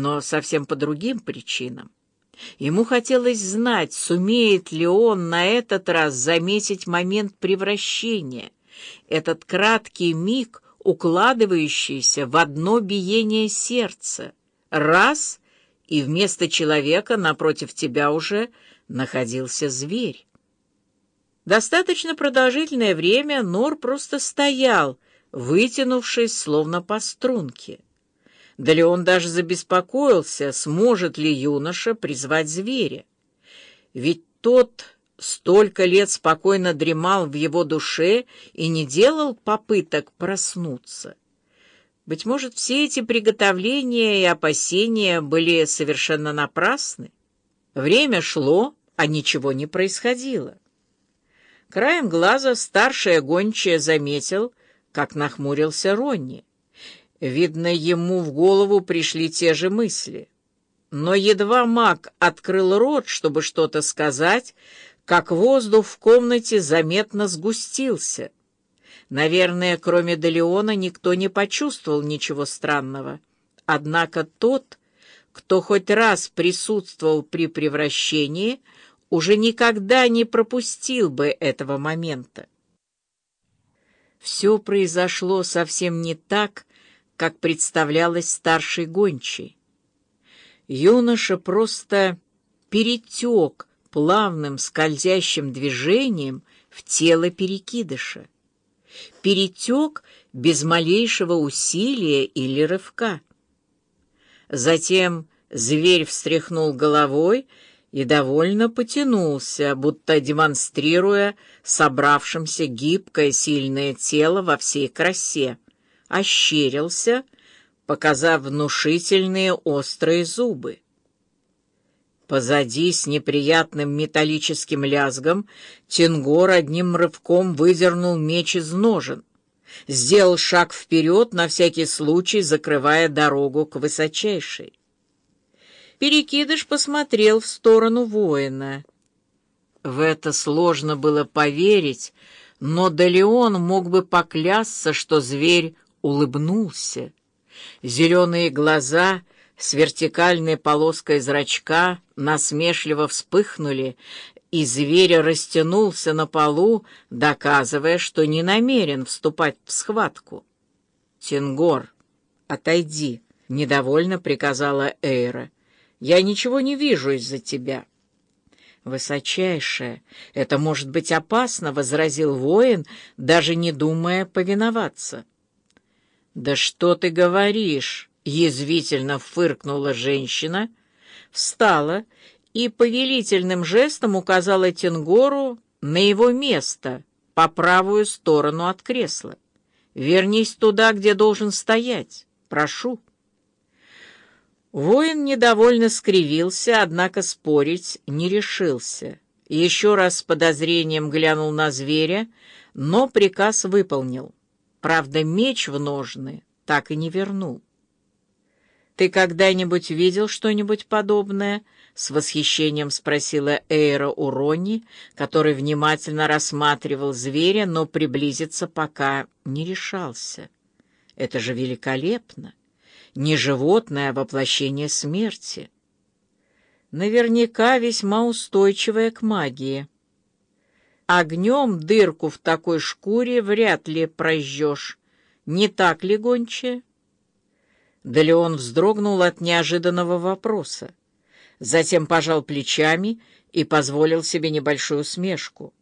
но совсем по другим причинам. Ему хотелось знать, сумеет ли он на этот раз заметить момент превращения, этот краткий миг, укладывающийся в одно биение сердца. Раз — и вместо человека напротив тебя уже находился зверь. Достаточно продолжительное время Нор просто стоял, вытянувшись, словно по струнке. Да ли он даже забеспокоился, сможет ли юноша призвать зверя. Ведь тот столько лет спокойно дремал в его душе и не делал попыток проснуться. Быть может, все эти приготовления и опасения были совершенно напрасны? Время шло, а ничего не происходило. Краем глаза старшая гончая заметил, как нахмурился Ронни. Видно, ему в голову пришли те же мысли. Но едва маг открыл рот, чтобы что-то сказать, как воздух в комнате заметно сгустился — Наверное, кроме Делеона никто не почувствовал ничего странного. Однако тот, кто хоть раз присутствовал при превращении, уже никогда не пропустил бы этого момента. Все произошло совсем не так, как представлялось старшей гончей. Юноша просто перетек плавным скользящим движением в тело перекидыша перетек без малейшего усилия или рывка. Затем зверь встряхнул головой и довольно потянулся, будто демонстрируя собравшимся гибкое сильное тело во всей красе, ощерился, показав внушительные острые зубы. Позади с неприятным металлическим лязгом Тенгор одним рывком выдернул меч из ножен, сделал шаг вперед, на всякий случай закрывая дорогу к высочайшей. Перекидыш посмотрел в сторону воина. В это сложно было поверить, но Далеон мог бы поклясться, что зверь улыбнулся. Зеленые глаза — с вертикальной полоской зрачка насмешливо вспыхнули, и зверь растянулся на полу, доказывая, что не намерен вступать в схватку. «Тингор, отойди!» — недовольно приказала Эйра. «Я ничего не вижу из-за тебя». «Высочайшая, это может быть опасно», — возразил воин, даже не думая повиноваться. «Да что ты говоришь?» Язвительно фыркнула женщина, встала и повелительным жестом указала Тенгору на его место по правую сторону от кресла. «Вернись туда, где должен стоять. Прошу». Воин недовольно скривился, однако спорить не решился. Еще раз с подозрением глянул на зверя, но приказ выполнил. Правда, меч в ножны так и не вернул. «Ты когда-нибудь видел что-нибудь подобное?» — с восхищением спросила Эйра у Ронни, который внимательно рассматривал зверя, но приблизиться пока не решался. «Это же великолепно! Не животное, а воплощение смерти!» Наверняка весьма устойчивое к магии. Огнем дырку в такой шкуре вряд ли прожжешь. Не так ли, гончая? Да Леон вздрогнул от неожиданного вопроса. Затем пожал плечами и позволил себе небольшую смешку.